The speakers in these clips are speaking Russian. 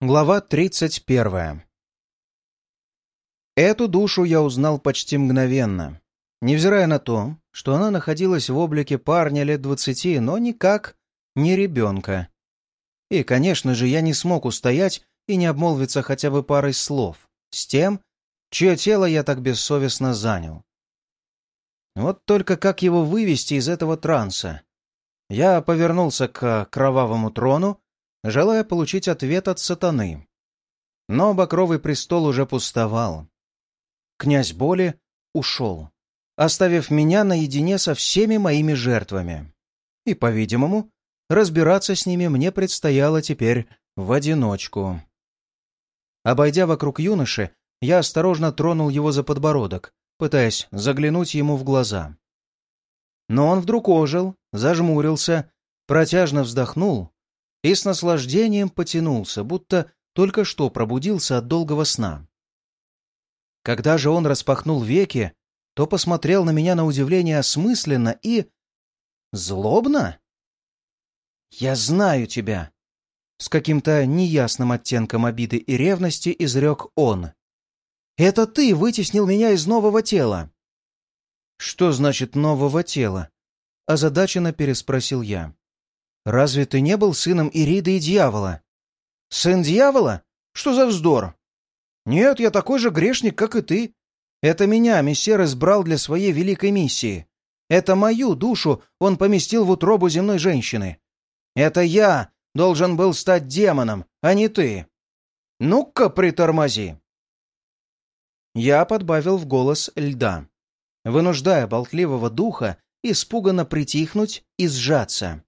Глава 31. Эту душу я узнал почти мгновенно, невзирая на то, что она находилась в облике парня лет двадцати, но никак не ребенка. И, конечно же, я не смог устоять и не обмолвиться хотя бы парой слов с тем, чье тело я так бессовестно занял. Вот только как его вывести из этого транса? Я повернулся к кровавому трону, желая получить ответ от сатаны. Но Бакровый престол уже пустовал. Князь Боли ушел, оставив меня наедине со всеми моими жертвами. И, по-видимому, разбираться с ними мне предстояло теперь в одиночку. Обойдя вокруг юноши, я осторожно тронул его за подбородок, пытаясь заглянуть ему в глаза. Но он вдруг ожил, зажмурился, протяжно вздохнул и с наслаждением потянулся, будто только что пробудился от долгого сна. Когда же он распахнул веки, то посмотрел на меня на удивление осмысленно и... злобно? «Я знаю тебя!» С каким-то неясным оттенком обиды и ревности изрек он. «Это ты вытеснил меня из нового тела!» «Что значит нового тела?» Озадаченно переспросил я. Разве ты не был сыном Ириды и дьявола? Сын дьявола? Что за вздор? Нет, я такой же грешник, как и ты. Это меня мессер избрал для своей великой миссии. Это мою душу он поместил в утробу земной женщины. Это я должен был стать демоном, а не ты. Ну-ка, притормози. Я подбавил в голос льда, вынуждая болтливого духа испуганно притихнуть и сжаться.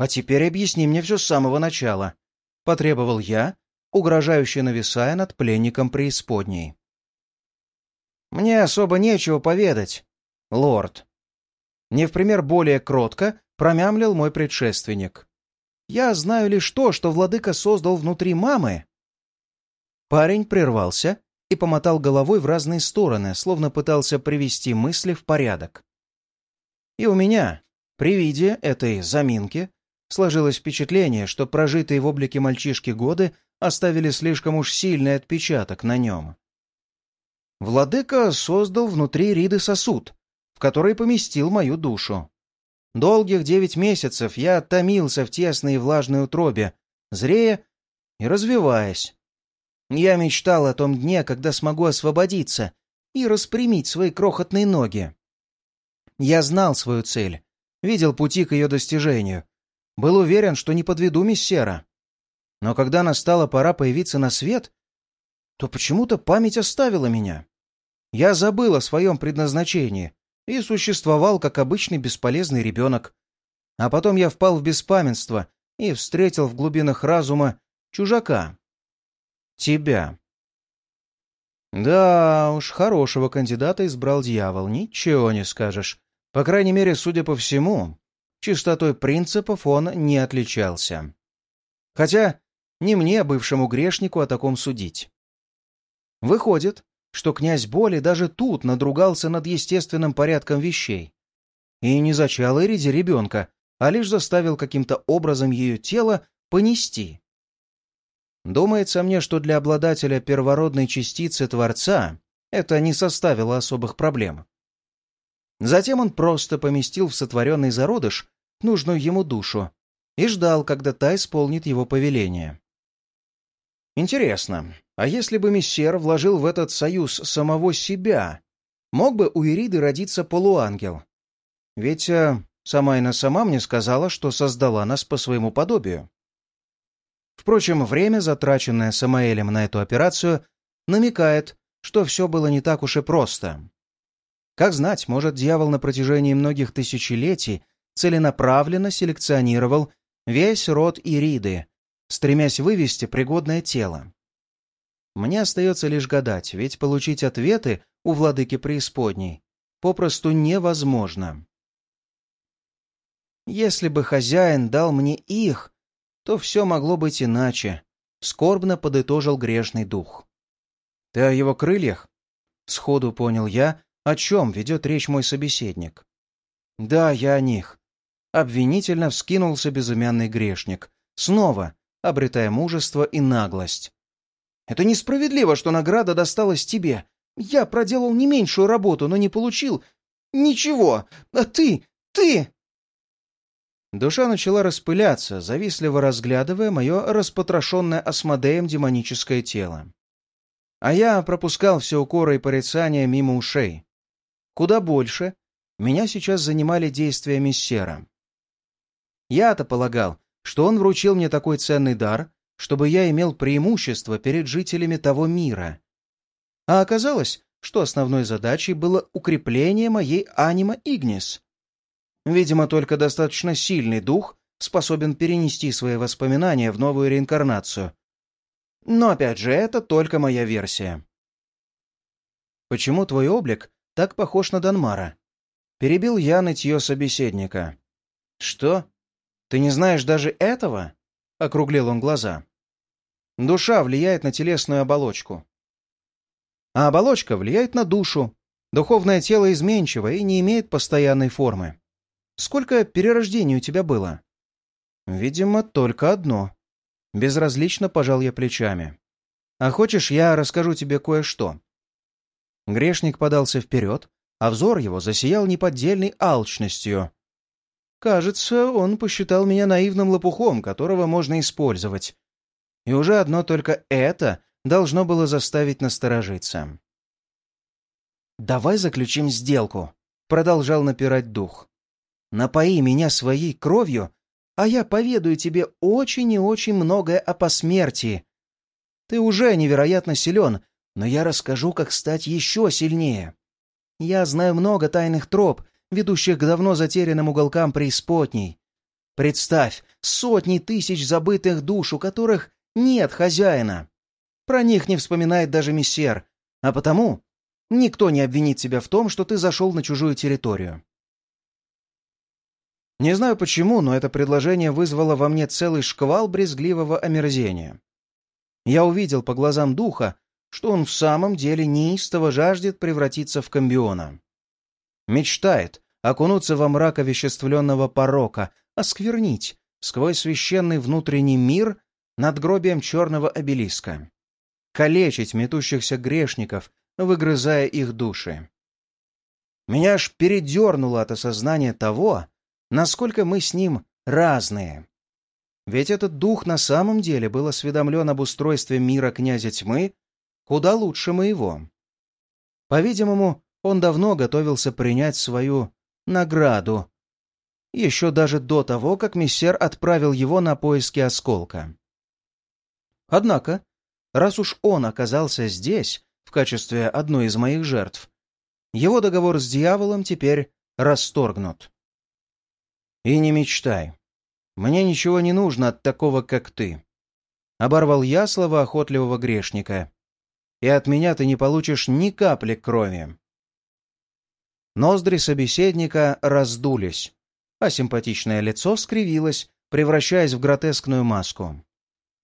«А теперь объясни мне все с самого начала», — потребовал я, угрожающе нависая над пленником преисподней. «Мне особо нечего поведать, лорд». Не в пример более кротко промямлил мой предшественник. «Я знаю лишь то, что владыка создал внутри мамы». Парень прервался и помотал головой в разные стороны, словно пытался привести мысли в порядок. И у меня, при виде этой заминки, Сложилось впечатление, что прожитые в облике мальчишки годы оставили слишком уж сильный отпечаток на нем. Владыка создал внутри Риды сосуд, в который поместил мою душу. Долгих девять месяцев я томился в тесной и влажной утробе, зрея и развиваясь. Я мечтал о том дне, когда смогу освободиться и распрямить свои крохотные ноги. Я знал свою цель, видел пути к ее достижению, был уверен, что не подведу миссера. Но когда настала пора появиться на свет, то почему-то память оставила меня. Я забыл о своем предназначении и существовал как обычный бесполезный ребенок. А потом я впал в беспамятство и встретил в глубинах разума чужака. Тебя. Да уж, хорошего кандидата избрал дьявол, ничего не скажешь. По крайней мере, судя по всему, чистотой принципов он не отличался. Хотя не мне, бывшему грешнику, о таком судить. Выходит, что князь Боли даже тут надругался над естественным порядком вещей. И не зачал Эриде ребенка, а лишь заставил каким-то образом ее тело понести. Думается мне, что для обладателя первородной частицы Творца это не составило особых проблем. Затем он просто поместил в сотворенный зародыш нужную ему душу и ждал, когда та исполнит его повеление. Интересно, а если бы мессер вложил в этот союз самого себя, мог бы у Ириды родиться полуангел? Ведь э, Самайна сама мне сказала, что создала нас по своему подобию. Впрочем, время, затраченное Самаэлем на эту операцию, намекает, что все было не так уж и просто. Как знать, может, дьявол на протяжении многих тысячелетий целенаправленно селекционировал весь род Ириды, стремясь вывести пригодное тело. Мне остается лишь гадать, ведь получить ответы у владыки преисподней попросту невозможно. Если бы хозяин дал мне их, то все могло быть иначе, — скорбно подытожил грешный дух. — Ты о его крыльях? — сходу понял я, о чем ведет речь мой собеседник. Да, я о них. Обвинительно вскинулся безымянный грешник, снова обретая мужество и наглость. «Это несправедливо, что награда досталась тебе. Я проделал не меньшую работу, но не получил ничего. А ты, ты...» Душа начала распыляться, завистливо разглядывая мое распотрошенное осмодеем демоническое тело. А я пропускал все укоры и порицания мимо ушей. Куда больше меня сейчас занимали действия миссера. Я-то полагал, что он вручил мне такой ценный дар, чтобы я имел преимущество перед жителями того мира. А оказалось, что основной задачей было укрепление моей анима Игнис. Видимо, только достаточно сильный дух способен перенести свои воспоминания в новую реинкарнацию. Но опять же, это только моя версия. «Почему твой облик так похож на Данмара?» Перебил я нытье собеседника. «Что? Ты не знаешь даже этого?» — округлил он глаза. «Душа влияет на телесную оболочку. А оболочка влияет на душу. Духовное тело изменчиво и не имеет постоянной формы. Сколько перерождений у тебя было?» «Видимо, только одно». Безразлично пожал я плечами. «А хочешь, я расскажу тебе кое-что?» Грешник подался вперед, а взор его засиял неподдельной алчностью. Кажется, он посчитал меня наивным лопухом, которого можно использовать. И уже одно только это должно было заставить насторожиться. «Давай заключим сделку», — продолжал напирать дух. Напои меня своей кровью, а я поведаю тебе очень и очень многое о посмертии. Ты уже невероятно силен, но я расскажу, как стать еще сильнее. Я знаю много тайных троп, ведущих к давно затерянным уголкам преисподней. Представь, сотни тысяч забытых душ, у которых нет хозяина. Про них не вспоминает даже мессер, а потому никто не обвинит тебя в том, что ты зашел на чужую территорию. Не знаю почему, но это предложение вызвало во мне целый шквал брезгливого омерзения. Я увидел по глазам духа, что он в самом деле неистово жаждет превратиться в комбиона. Мечтает окунуться во мрак овеществленного порока, осквернить сквозь священный внутренний мир над гробием черного обелиска, калечить метущихся грешников, выгрызая их души. Меня аж передернуло от осознания того, насколько мы с ним разные. Ведь этот дух на самом деле был осведомлен об устройстве мира князя тьмы куда лучше моего. По-видимому, он давно готовился принять свою награду, еще даже до того, как мессер отправил его на поиски осколка. Однако, раз уж он оказался здесь в качестве одной из моих жертв, его договор с дьяволом теперь расторгнут. И не мечтай. Мне ничего не нужно от такого, как ты. Оборвал я слова охотливого грешника. И от меня ты не получишь ни капли крови. Ноздри собеседника раздулись, а симпатичное лицо скривилось, превращаясь в гротескную маску.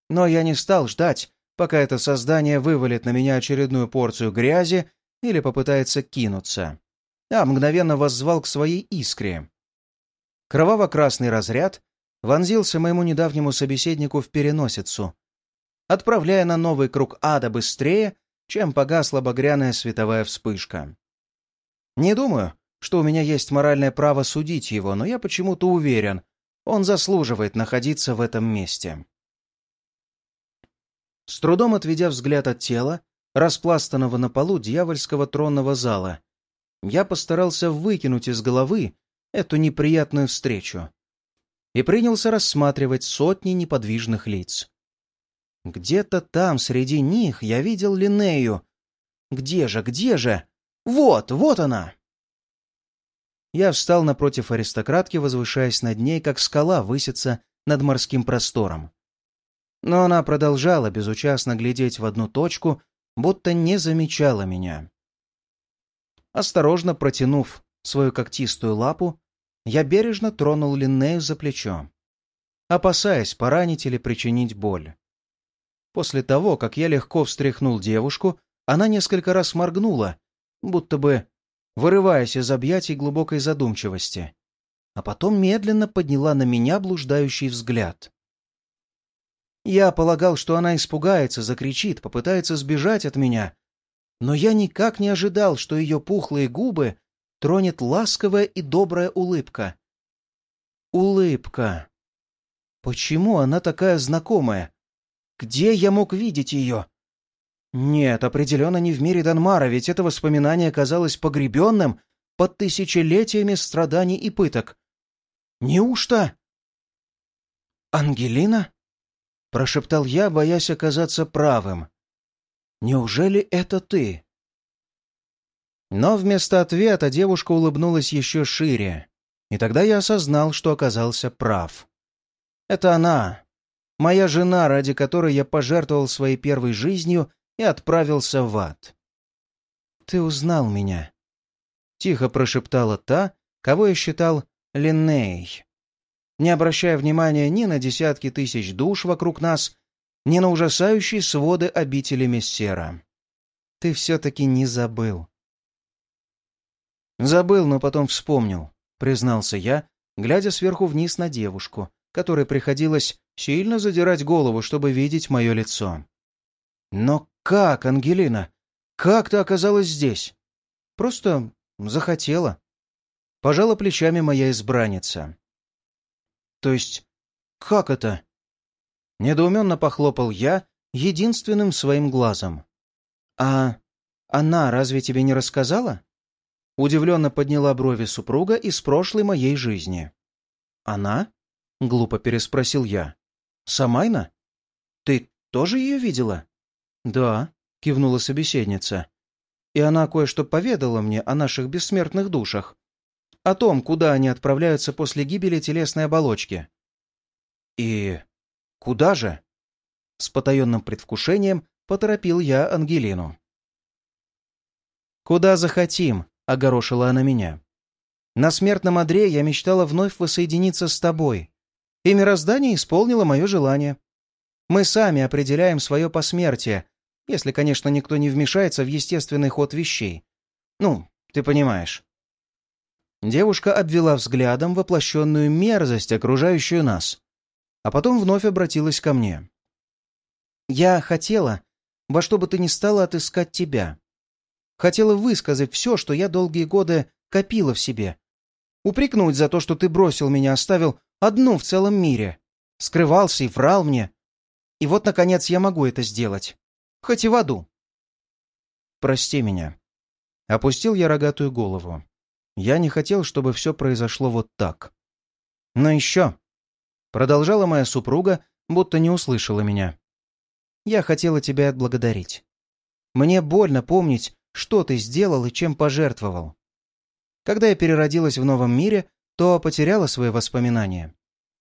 Но я не стал ждать, пока это создание вывалит на меня очередную порцию грязи или попытается кинуться, а мгновенно воззвал к своей искре. Кроваво-красный разряд вонзился моему недавнему собеседнику в переносицу, отправляя на новый круг ада быстрее, чем погасла багряная световая вспышка. Не думаю, что у меня есть моральное право судить его, но я почему-то уверен, он заслуживает находиться в этом месте. С трудом отведя взгляд от тела, распластанного на полу дьявольского тронного зала, я постарался выкинуть из головы эту неприятную встречу и принялся рассматривать сотни неподвижных лиц. Где-то там, среди них, я видел Линею. Где же, где же? Вот, вот она! Я встал напротив аристократки, возвышаясь над ней, как скала высится над морским простором. Но она продолжала безучастно глядеть в одну точку, будто не замечала меня. Осторожно протянув свою когтистую лапу, я бережно тронул Линнею за плечо, опасаясь поранить или причинить боль. После того, как я легко встряхнул девушку, она несколько раз моргнула, будто бы вырываясь из объятий глубокой задумчивости, а потом медленно подняла на меня блуждающий взгляд. Я полагал, что она испугается, закричит, попытается сбежать от меня. Но я никак не ожидал, что ее пухлые губы тронет ласковая и добрая улыбка. Улыбка. Почему она такая знакомая? Где я мог видеть ее? Нет, определенно не в мире Данмара, ведь это воспоминание казалось погребенным под тысячелетиями страданий и пыток. Неужто? «Ангелина?» — прошептал я, боясь оказаться правым. «Неужели это ты?» Но вместо ответа девушка улыбнулась еще шире, и тогда я осознал, что оказался прав. Это она, моя жена, ради которой я пожертвовал своей первой жизнью и отправился в ад. «Ты узнал меня», — тихо прошептала та, кого я считал Линней. Не обращая внимания ни на десятки тысяч душ вокруг нас, ни на ужасающие своды обители Мессера. Ты все-таки не забыл. Забыл, но потом вспомнил, признался я, глядя сверху вниз на девушку, которой приходилось сильно задирать голову, чтобы видеть мое лицо. Но как, Ангелина? Как ты оказалась здесь? Просто захотела. Пожала плечами моя избранница. То есть, как это? Недоуменно похлопал я единственным своим глазом. А она разве тебе не рассказала? Удивленно подняла брови супруга из прошлой моей жизни. Она? Глупо переспросил я. Самайна? Ты тоже ее видела? «Да», — кивнула собеседница. «И она кое-что поведала мне о наших бессмертных душах. О том, куда они отправляются после гибели телесной оболочки». «И куда же?» С потаенным предвкушением поторопил я Ангелину. «Куда захотим», — огорошила она меня. «На смертном одре я мечтала вновь воссоединиться с тобой, и мироздание исполнило мое желание. Мы сами определяем свое посмертие, если, конечно, никто не вмешается в естественный ход вещей. Ну, ты понимаешь. Девушка обвела взглядом воплощенную мерзость, окружающую нас, а потом вновь обратилась ко мне. «Я хотела, во что бы ты ни стала отыскать тебя. Хотела высказать все, что я долгие годы копила в себе. Упрекнуть за то, что ты бросил меня, оставил одну в целом мире. Скрывался и врал мне. И вот, наконец, я могу это сделать хоть и в аду. Прости меня. Опустил я рогатую голову. Я не хотел, чтобы все произошло вот так. Но еще. Продолжала моя супруга, будто не услышала меня. Я хотела тебя отблагодарить. Мне больно помнить, что ты сделал и чем пожертвовал. Когда я переродилась в новом мире, то потеряла свои воспоминания.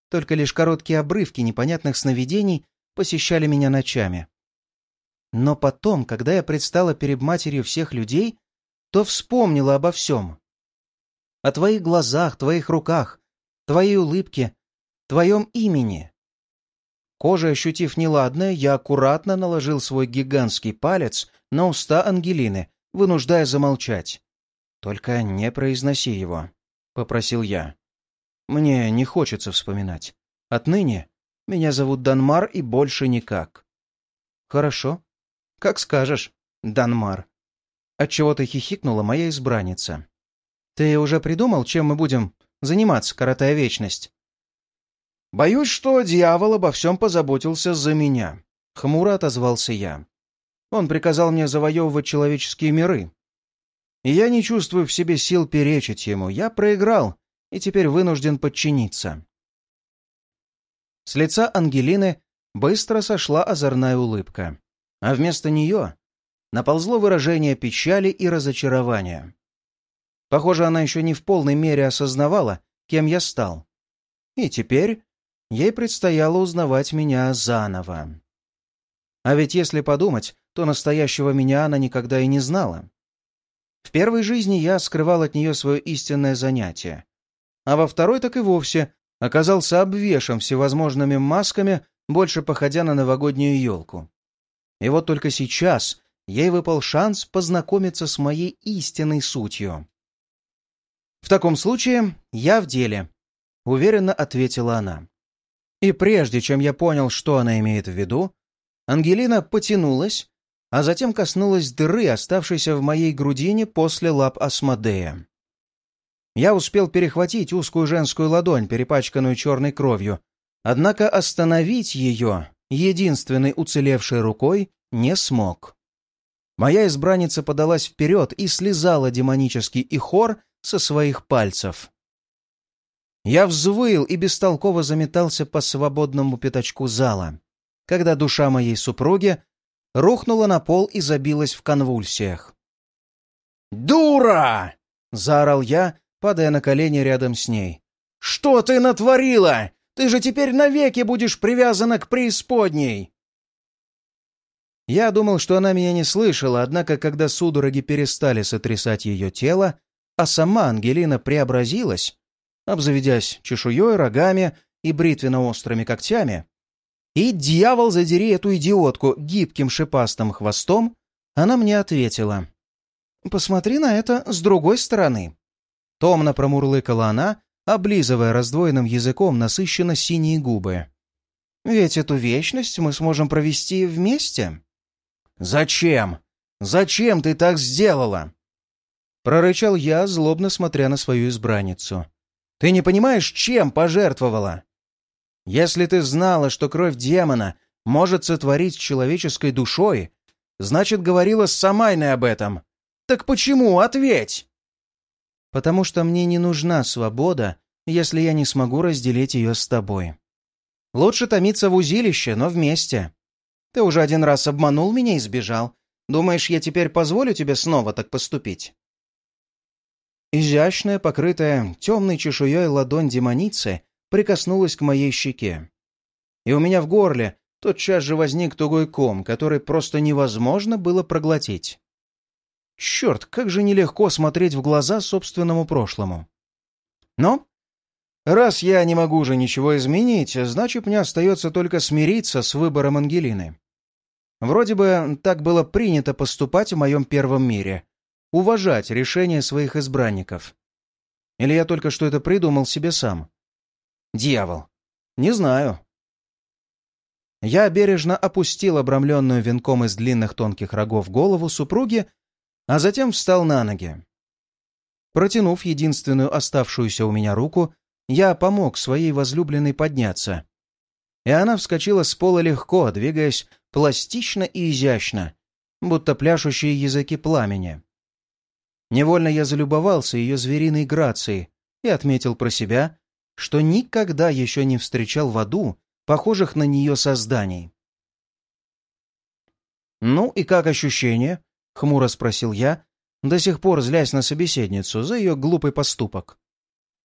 Только лишь короткие обрывки непонятных сновидений посещали меня ночами. Но потом, когда я предстала перед матерью всех людей, то вспомнила обо всем. О твоих глазах, твоих руках, твоей улыбке, твоем имени. Кожа, ощутив неладное, я аккуратно наложил свой гигантский палец на уста Ангелины, вынуждая замолчать. «Только не произноси его», — попросил я. «Мне не хочется вспоминать. Отныне меня зовут Данмар и больше никак». «Хорошо», «Как скажешь, Данмар». Отчего-то хихикнула моя избранница. «Ты уже придумал, чем мы будем заниматься, коротая вечность?» «Боюсь, что дьявол обо всем позаботился за меня», — хмуро отозвался я. «Он приказал мне завоевывать человеческие миры. И я не чувствую в себе сил перечить ему. Я проиграл и теперь вынужден подчиниться». С лица Ангелины быстро сошла озорная улыбка а вместо нее наползло выражение печали и разочарования. Похоже, она еще не в полной мере осознавала, кем я стал. И теперь ей предстояло узнавать меня заново. А ведь если подумать, то настоящего меня она никогда и не знала. В первой жизни я скрывал от нее свое истинное занятие, а во второй так и вовсе оказался обвешан всевозможными масками, больше походя на новогоднюю елку. И вот только сейчас ей выпал шанс познакомиться с моей истинной сутью. «В таком случае я в деле», — уверенно ответила она. И прежде чем я понял, что она имеет в виду, Ангелина потянулась, а затем коснулась дыры, оставшейся в моей грудине после лап Асмодея. Я успел перехватить узкую женскую ладонь, перепачканную черной кровью, однако остановить ее, единственной уцелевшей рукой, не смог. Моя избранница подалась вперед и слезала демонический ихор со своих пальцев. Я взвыл и бестолково заметался по свободному пятачку зала, когда душа моей супруги рухнула на пол и забилась в конвульсиях. «Дура!» — заорал я, падая на колени рядом с ней. «Что ты натворила? Ты же теперь навеки будешь привязана к преисподней!» Я думал, что она меня не слышала, однако, когда судороги перестали сотрясать ее тело, а сама Ангелина преобразилась, обзаведясь чешуей, рогами и бритвенно-острыми когтями, и, дьявол, задери эту идиотку гибким шипастым хвостом, она мне ответила. «Посмотри на это с другой стороны». Томно промурлыкала она, облизывая раздвоенным языком насыщенно синие губы. «Ведь эту вечность мы сможем провести вместе». «Зачем? Зачем ты так сделала?» Прорычал я, злобно смотря на свою избранницу. «Ты не понимаешь, чем пожертвовала? Если ты знала, что кровь демона может сотворить с человеческой душой, значит, говорила с Самайной об этом. Так почему? Ответь!» «Потому что мне не нужна свобода, если я не смогу разделить ее с тобой. Лучше томиться в узилище, но вместе. Ты уже один раз обманул меня и сбежал. Думаешь, я теперь позволю тебе снова так поступить?» Изящная, покрытая темной чешуей ладонь демоницы прикоснулась к моей щеке. И у меня в горле тотчас же возник тугой ком, который просто невозможно было проглотить. Черт, как же нелегко смотреть в глаза собственному прошлому. Но раз я не могу уже ничего изменить, значит, мне остается только смириться с выбором Ангелины. Вроде бы так было принято поступать в моем первом мире. Уважать решения своих избранников. Или я только что это придумал себе сам? Дьявол. Не знаю. Я бережно опустил обрамленную венком из длинных тонких рогов голову супруги, а затем встал на ноги. Протянув единственную оставшуюся у меня руку, я помог своей возлюбленной подняться. И она вскочила с пола легко, двигаясь пластично и изящно, будто пляшущие языки пламени. Невольно я залюбовался ее звериной грацией и отметил про себя, что никогда еще не встречал в аду похожих на нее созданий. «Ну и как ощущение?» — хмуро спросил я, до сих пор злясь на собеседницу за ее глупый поступок.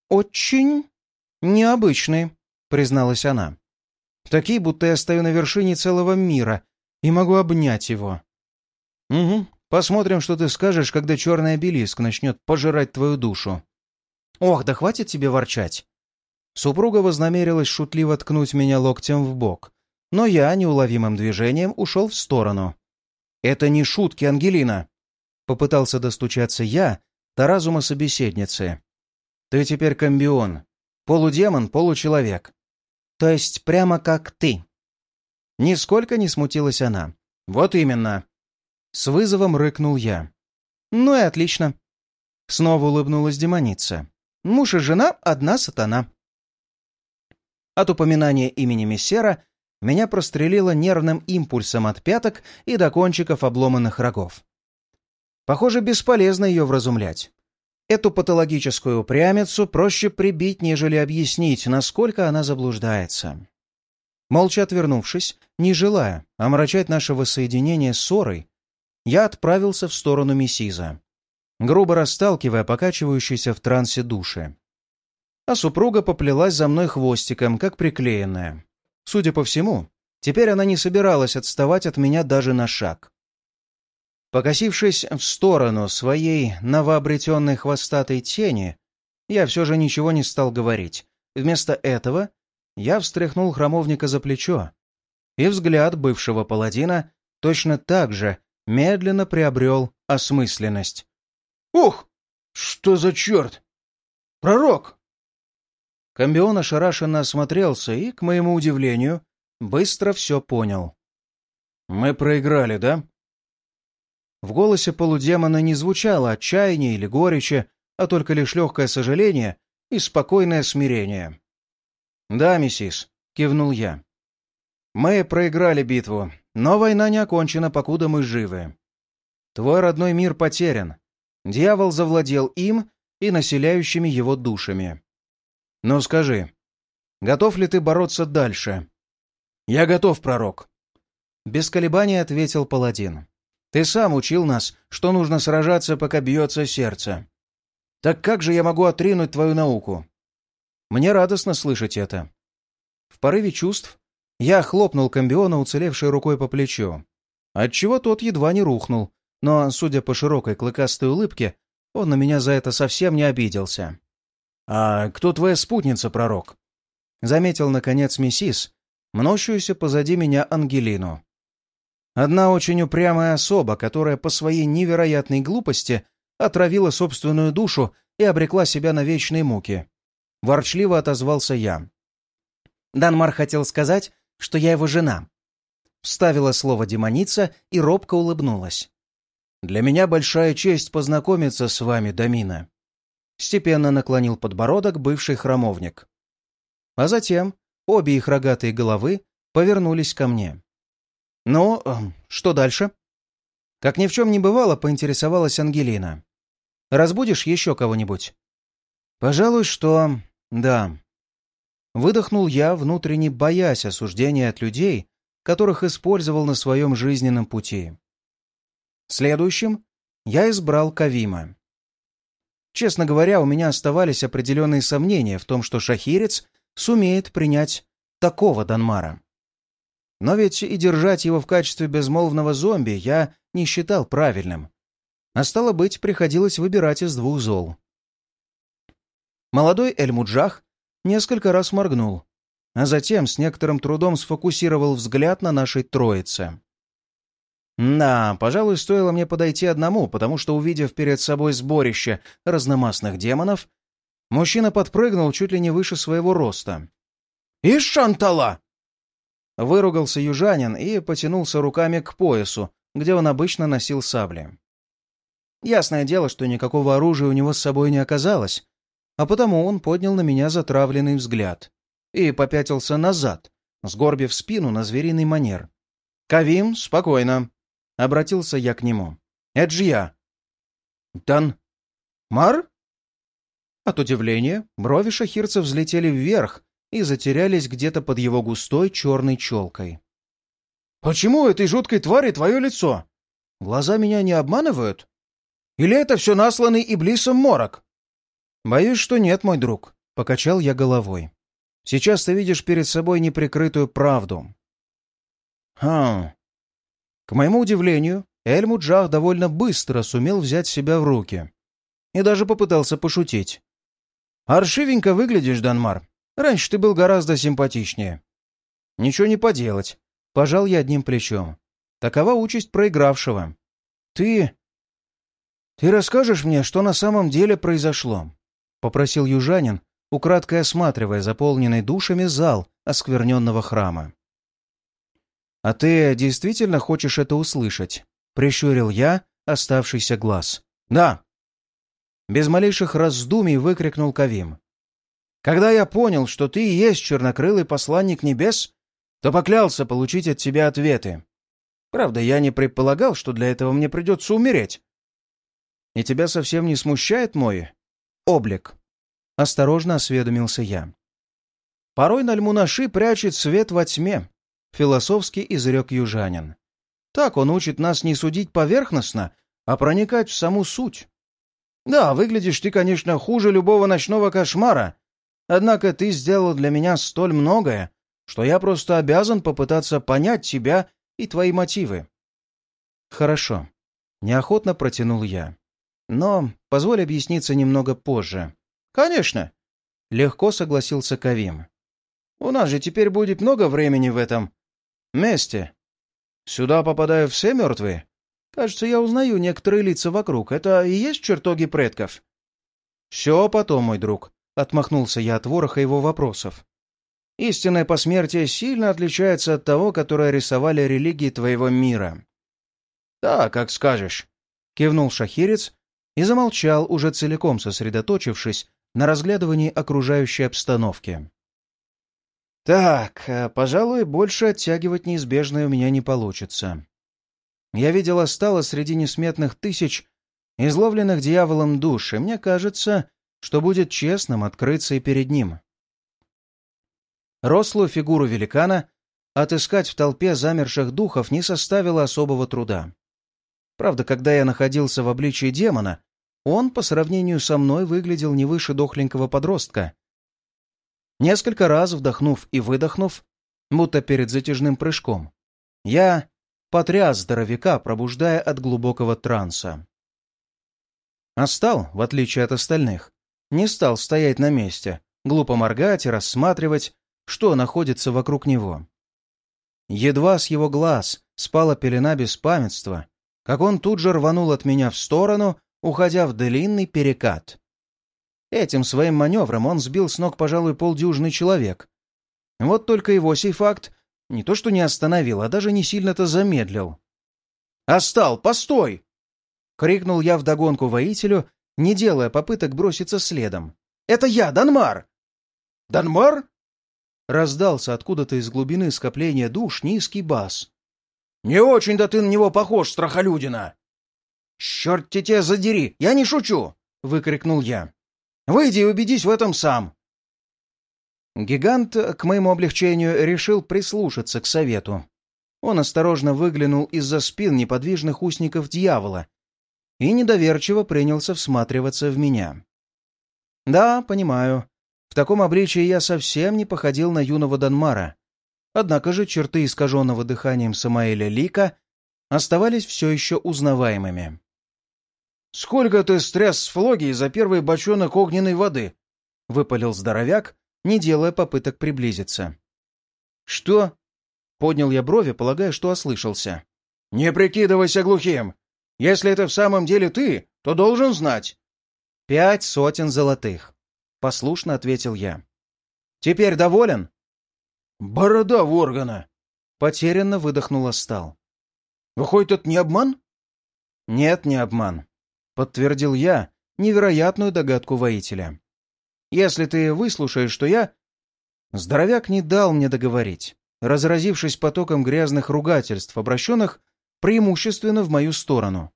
«Очень необычный», — призналась она. Такие, будто я стою на вершине целого мира и могу обнять его. Угу. Посмотрим, что ты скажешь, когда черный обелиск начнет пожирать твою душу. Ох, да хватит тебе ворчать. Супруга вознамерилась шутливо ткнуть меня локтем в бок, но я неуловимым движением ушел в сторону. «Это не шутки, Ангелина!» Попытался достучаться я до разума собеседницы. «Ты теперь комбион. Полудемон, получеловек. То есть прямо как ты. Нисколько не смутилась она. Вот именно. С вызовом рыкнул я. Ну и отлично. Снова улыбнулась демоница. Муж и жена — одна сатана. От упоминания имени Мессера меня прострелило нервным импульсом от пяток и до кончиков обломанных рогов. Похоже, бесполезно ее вразумлять. Эту патологическую упрямицу проще прибить, нежели объяснить, насколько она заблуждается. Молча отвернувшись, не желая омрачать наше воссоединение ссорой, я отправился в сторону Мессиза, грубо расталкивая покачивающиеся в трансе души. А супруга поплелась за мной хвостиком, как приклеенная. Судя по всему, теперь она не собиралась отставать от меня даже на шаг. Покосившись в сторону своей новообретенной хвостатой тени, я все же ничего не стал говорить. Вместо этого я встряхнул храмовника за плечо, и взгляд бывшего паладина точно так же медленно приобрел осмысленность. «Ух! Что за черт? Пророк!» Комбион ошарашенно осмотрелся и, к моему удивлению, быстро все понял. «Мы проиграли, да?» В голосе полудемона не звучало отчаяние или горечи, а только лишь легкое сожаление и спокойное смирение. «Да, миссис», — кивнул я. «Мы проиграли битву, но война не окончена, покуда мы живы. Твой родной мир потерян. Дьявол завладел им и населяющими его душами. Но скажи, готов ли ты бороться дальше?» «Я готов, пророк», — без колебаний ответил паладин. «Ты сам учил нас, что нужно сражаться, пока бьется сердце. Так как же я могу отринуть твою науку?» Мне радостно слышать это. В порыве чувств я хлопнул комбиона, уцелевшей рукой по плечу, отчего тот едва не рухнул, но, судя по широкой клыкастой улыбке, он на меня за это совсем не обиделся. «А кто твоя спутница, пророк?» Заметил, наконец, миссис, мнущуюся позади меня Ангелину. Одна очень упрямая особа, которая по своей невероятной глупости отравила собственную душу и обрекла себя на вечные муки. Ворчливо отозвался я. Данмар хотел сказать, что я его жена. Вставила слово демоница и робко улыбнулась. «Для меня большая честь познакомиться с вами, Дамина», — степенно наклонил подбородок бывший храмовник. А затем обе их рогатые головы повернулись ко мне. «Ну, эм, что дальше?» Как ни в чем не бывало, поинтересовалась Ангелина. «Разбудишь еще кого-нибудь?» «Пожалуй, что... да», Выдохнул я, внутренне боясь осуждения от людей, которых использовал на своем жизненном пути. Следующим я избрал Кавима. Честно говоря, у меня оставались определенные сомнения в том, что шахирец сумеет принять такого Данмара. Но ведь и держать его в качестве безмолвного зомби я не считал правильным. А стало быть, приходилось выбирать из двух зол. Молодой Эльмуджах несколько раз моргнул, а затем с некоторым трудом сфокусировал взгляд на нашей троице. Да, пожалуй, стоило мне подойти одному, потому что, увидев перед собой сборище разномастных демонов, мужчина подпрыгнул чуть ли не выше своего роста. «Ишь, Шантала!» Выругался южанин и потянулся руками к поясу, где он обычно носил сабли. Ясное дело, что никакого оружия у него с собой не оказалось, а потому он поднял на меня затравленный взгляд и попятился назад, сгорбив спину на звериный манер. «Кавим, спокойно!» — обратился я к нему. «Это же я!» «Дан... Мар?» От удивления брови шахирца взлетели вверх и затерялись где-то под его густой черной челкой. «Почему этой жуткой твари твое лицо? Глаза меня не обманывают? Или это все насланный Иблисом морок?» «Боюсь, что нет, мой друг», — покачал я головой. «Сейчас ты видишь перед собой неприкрытую правду». «Хм...» К моему удивлению, Эльмуджах довольно быстро сумел взять себя в руки и даже попытался пошутить. «Аршивенько выглядишь, Данмар. Раньше ты был гораздо симпатичнее». «Ничего не поделать», — пожал я одним плечом. «Такова участь проигравшего». «Ты...» «Ты расскажешь мне, что на самом деле произошло?» — попросил южанин, украдкой осматривая заполненный душами зал оскверненного храма. «А ты действительно хочешь это услышать?» — прищурил я оставшийся глаз. «Да!» Без малейших раздумий выкрикнул Кавим. «Когда я понял, что ты и есть чернокрылый посланник небес, то поклялся получить от тебя ответы. Правда, я не предполагал, что для этого мне придется умереть. И тебя совсем не смущает мой облик?» — осторожно осведомился я. «Порой Нальмунаши прячет свет во тьме», — философски изрек южанин. «Так он учит нас не судить поверхностно, а проникать в саму суть. Да, выглядишь ты, конечно, хуже любого ночного кошмара, однако ты сделал для меня столь многое, что я просто обязан попытаться понять тебя и твои мотивы». «Хорошо», — неохотно протянул я. Но позволь объясниться немного позже. Конечно. Легко согласился Кавим. У нас же теперь будет много времени в этом месте. Сюда попадают все мертвые. Кажется, я узнаю некоторые лица вокруг. Это и есть чертоги предков? Все потом, мой друг, отмахнулся я от вороха его вопросов. «Истинное посмертие сильно отличается от того, которое рисовали религии твоего мира». «Да, как скажешь», — кивнул шахирец и замолчал, уже целиком сосредоточившись на разглядывании окружающей обстановки. «Так, э, пожалуй, больше оттягивать неизбежное у меня не получится. Я видел осталось среди несметных тысяч изловленных дьяволом душ, и мне кажется, что будет честным открыться и перед ним. Рослую фигуру великана отыскать в толпе замерших духов не составило особого труда. Правда, когда я находился в обличии демона, он, по сравнению со мной, выглядел не выше дохленького подростка. Несколько раз вдохнув и выдохнув, будто перед затяжным прыжком, я потряс здоровяка, пробуждая от глубокого транса. А стал, в отличие от остальных, не стал стоять на месте, глупо моргать и рассматривать, что находится вокруг него. Едва с его глаз спала пелена беспамятства, как он тут же рванул от меня в сторону, уходя в длинный перекат. Этим своим маневром он сбил с ног, пожалуй, полдюжины человек. Вот только его сей факт не то что не остановил, а даже не сильно-то замедлил. «Остал, постой!» — крикнул я вдогонку воителю, не делая попыток броситься следом. «Это я, Данмар!» «Данмар?» Раздался откуда-то из глубины скопления душ низкий бас. «Не очень-то ты на него похож, страхолюдина!» «Черт тебя задери! Я не шучу!» — выкрикнул я. «Выйди и убедись в этом сам!» Гигант, к моему облегчению, решил прислушаться к совету. Он осторожно выглянул из-за спин неподвижных устников дьявола и недоверчиво принялся всматриваться в меня. Да, понимаю, в таком обличии я совсем не походил на юного Данмара. Однако же черты искаженного дыханием Самаэля Лика оставались все еще узнаваемыми. «Сколько ты стряс с флогией за первый бочонок огненной воды?» — выпалил здоровяк, не делая попыток приблизиться. «Что?» — поднял я брови, полагая, что ослышался. «Не прикидывайся глухим! Если это в самом деле ты, то должен знать!» «Пять сотен золотых», — послушно ответил я. «Теперь доволен?» «Борода Воргана!» — потерянно выдохнула стал. «Выходит, это не обман?» «Нет, не обман», — подтвердил я невероятную догадку воителя. Если ты выслушаешь, что я...» Здоровяк не дал мне договорить, разразившись потоком грязных ругательств, обращенных преимущественно в мою сторону.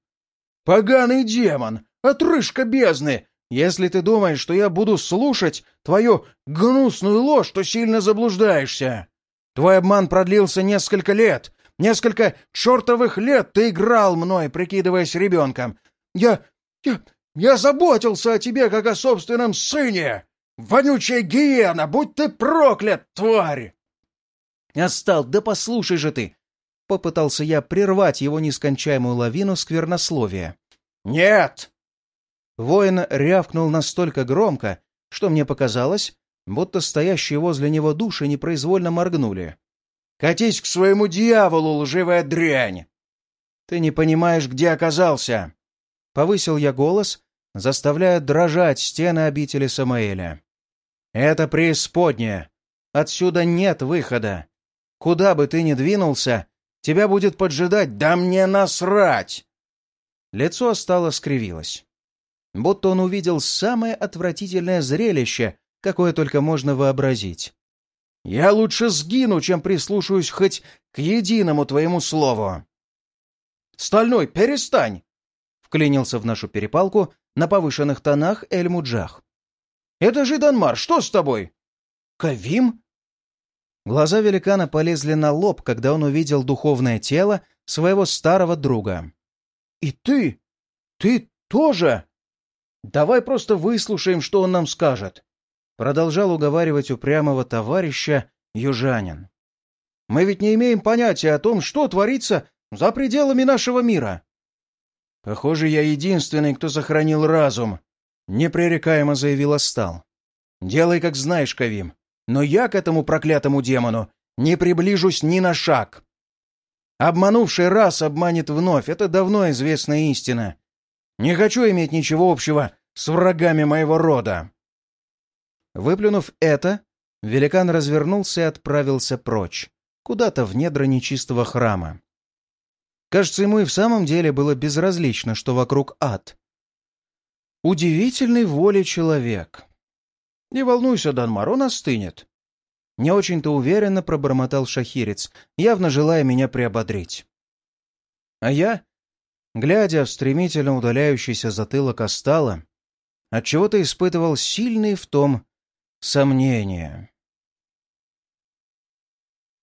«Поганый демон! Отрыжка бездны! Если ты думаешь, что я буду слушать твою гнусную ложь, то сильно заблуждаешься. Твой обман продлился несколько лет. Несколько чертовых лет ты играл мной, прикидываясь ребенком. Я... я... Я заботился о тебе, как о собственном сыне! Вонючая гиена, будь ты проклят, тварь!» «Остал, да послушай же ты!» Попытался я прервать его нескончаемую лавину сквернословия. «Нет!» Воин рявкнул настолько громко, что мне показалось, будто стоящие возле него души непроизвольно моргнули. «Катись к своему дьяволу, лживая дрянь! Ты не понимаешь, где оказался!» Повысил я голос, заставляя дрожать стены обители Самаэля. «Это преисподняя. Отсюда нет выхода. Куда бы ты ни двинулся, тебя будет поджидать, да мне насрать!» Лицо стало скривилось. Будто он увидел самое отвратительное зрелище, какое только можно вообразить. «Я лучше сгину, чем прислушаюсь хоть к единому твоему слову!» «Стальной, перестань!» — вклинился в нашу перепалку на повышенных тонах Эль-Муджах. «Это же Данмар, что с тобой?» «Кавим?» Глаза великана полезли на лоб, когда он увидел духовное тело своего старого друга. «И ты? Ты тоже?» «Давай просто выслушаем, что он нам скажет», — продолжал уговаривать упрямого товарища южанин. «Мы ведь не имеем понятия о том, что творится за пределами нашего мира. «Похоже, я единственный, кто сохранил разум», — непререкаемо заявил Астал. «Делай, как знаешь, Кавим, но я к этому проклятому демону не приближусь ни на шаг. Обманувший раз обманет вновь, это давно известная истина. Не хочу иметь ничего общего с врагами моего рода». Выплюнув это, великан развернулся и отправился прочь, куда-то в недра нечистого храма. Кажется, ему и в самом деле было безразлично, что вокруг ад. Удивительный воли человек. Не волнуйся, Данмар, он остынет. Не очень-то уверенно пробормотал шахирец, явно желая меня приободрить. А я, глядя в стремительно удаляющийся затылок Остала, отчего-то испытывал сильные в том сомнения.